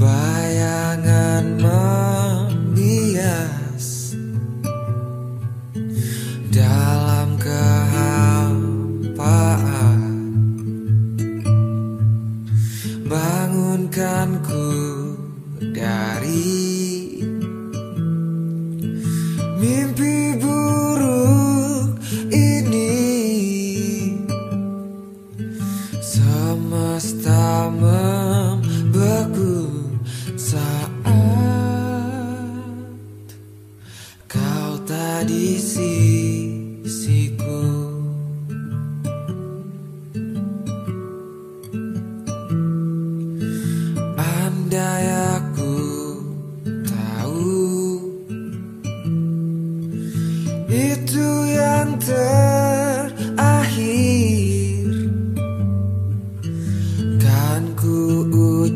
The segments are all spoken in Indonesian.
Bayangan membias Dalam kehampaan. Bangunkanku dari Mimpi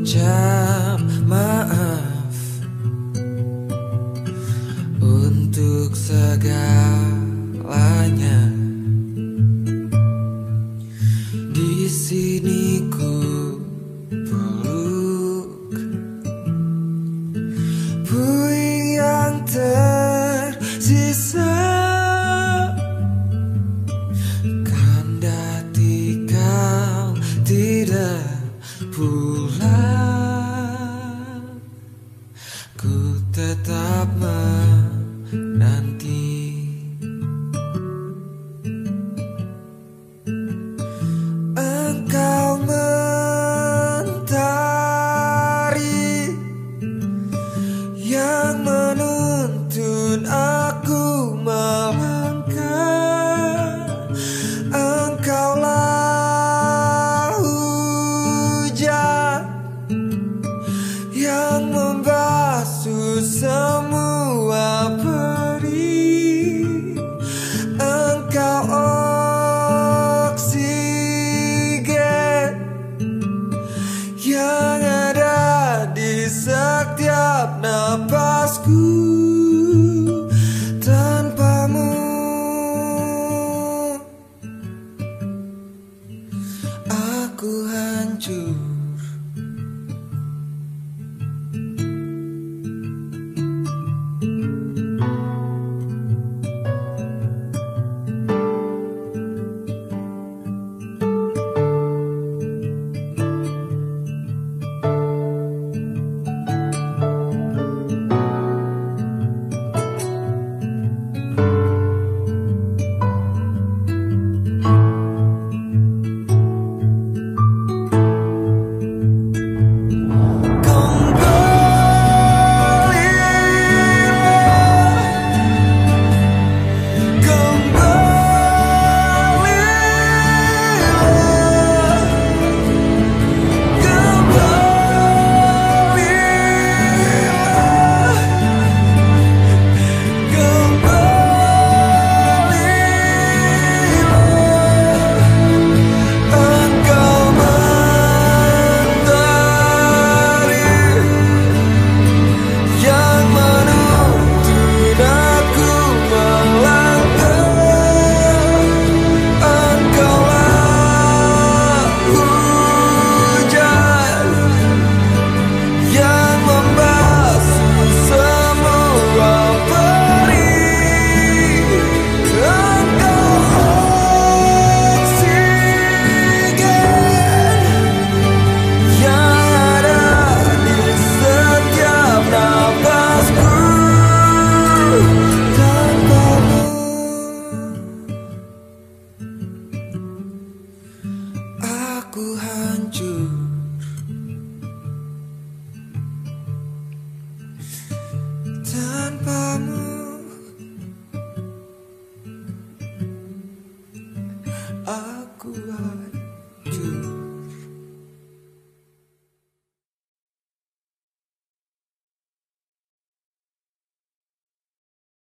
ucap maaf Untuk segalanya. Di sini ku peluk Puing yang tersisa. Kandati kau tidak pulang